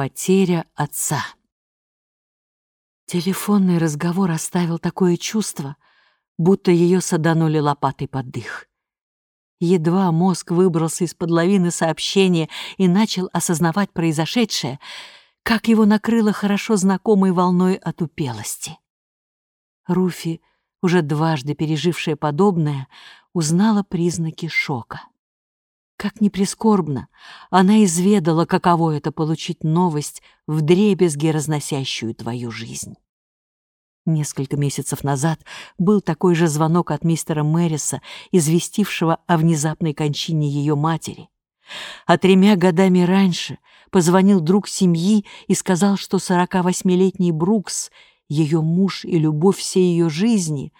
Потеря отца. Телефонный разговор оставил такое чувство, будто ее саданули лопатой под дых. Едва мозг выбрался из-под лавины сообщения и начал осознавать произошедшее, как его накрыло хорошо знакомой волной отупелости. Руфи, уже дважды пережившая подобное, узнала признаки шока. Как ни прискорбно, она изведала, каково это получить новость, вдребезги разносящую твою жизнь. Несколько месяцев назад был такой же звонок от мистера Мэриса, известившего о внезапной кончине ее матери. А тремя годами раньше позвонил друг семьи и сказал, что 48-летний Брукс, ее муж и любовь всей ее жизни,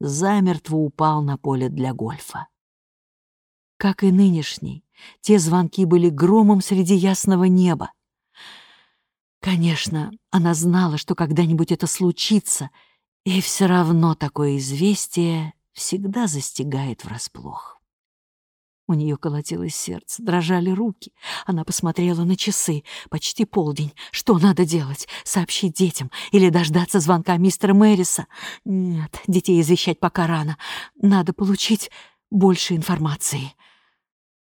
замертво упал на поле для гольфа. Как и нынешний, те звонки были громом среди ясного неба. Конечно, она знала, что когда-нибудь это случится, и все равно такое известие всегда застигает врасплох. У нее колотилось сердце, дрожали руки. Она посмотрела на часы. Почти полдень. Что надо делать? Сообщить детям или дождаться звонка мистера Мэриса? Нет, детей извещать пока рано. Надо получить больше информации.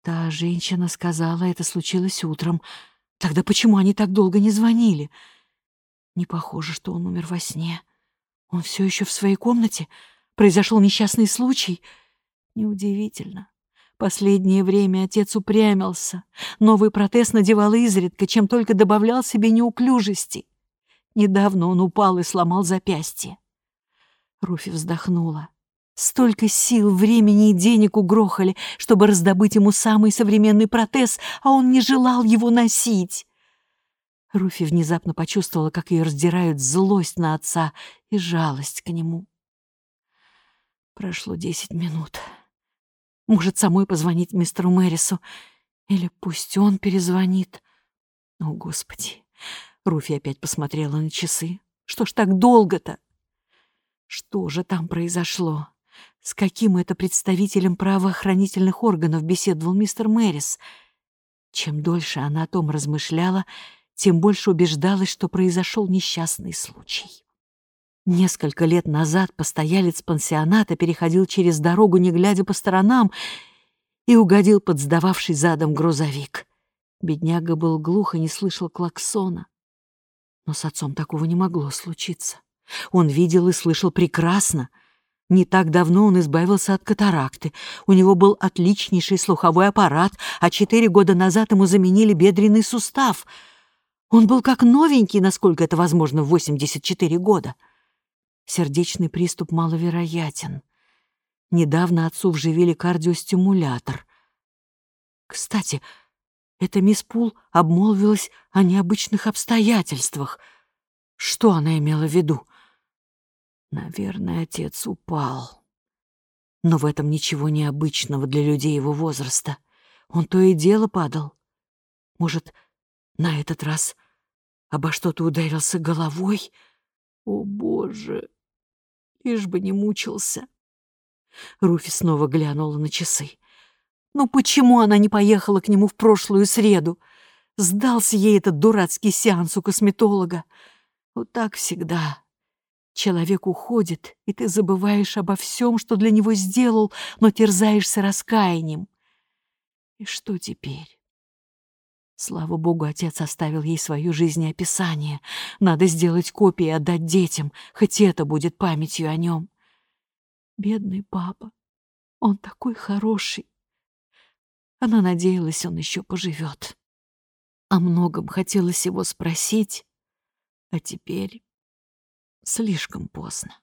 Та женщина сказала, это случилось утром. Тогда почему они так долго не звонили? Не похоже, что он умер во сне. Он все еще в своей комнате? Произошел несчастный случай? Неудивительно. Последнее время отец упрямился. Новый протез надевал изредка, чем только добавлял себе неуклюжести. Недавно он упал и сломал запястье. Руфи вздохнула. Столько сил, времени и денег угрохали, чтобы раздобыть ему самый современный протез, а он не желал его носить. Руфи внезапно почувствовала, как ее раздирают злость на отца и жалость к нему. Прошло десять минут. Может, самой позвонить мистеру Мэрису? Или пусть он перезвонит? О, Господи! Руфи опять посмотрела на часы. Что ж так долго-то? Что же там произошло? С каким это представителем правоохранительных органов беседовал мистер Мэрис? Чем дольше она о том размышляла, тем больше убеждалась, что произошел несчастный случай. Несколько лет назад постоялец пансионата переходил через дорогу, не глядя по сторонам, и угодил под сдававший задом грузовик. Бедняга был глух и не слышал клаксона. Но с отцом такого не могло случиться. Он видел и слышал прекрасно — не так давно он избавился от катаракты. У него был отличнейший слуховой аппарат, а четыре года назад ему заменили бедренный сустав. Он был как новенький, насколько это возможно, в 84 года. Сердечный приступ маловероятен. Недавно отцу вживили кардиостимулятор. Кстати, эта мисс Пул обмолвилась о необычных обстоятельствах. Что она имела в виду? Наверное, отец упал. Но в этом ничего необычного для людей его возраста. Он то и дело падал. Может, на этот раз обо что-то ударился головой? О, Боже! Лишь бы не мучился. Руфи снова глянула на часы. Ну почему она не поехала к нему в прошлую среду? Сдался ей этот дурацкий сеанс у косметолога. Вот так всегда. Человек уходит, и ты забываешь обо всем, что для него сделал, но терзаешься раскаянием. И что теперь? Слава богу, отец оставил ей свою жизнеописание. Надо сделать копии и отдать детям, хоть это будет памятью о нем. Бедный папа, он такой хороший. Она надеялась, он еще поживет. О многом хотелось его спросить, а теперь слишком поздно.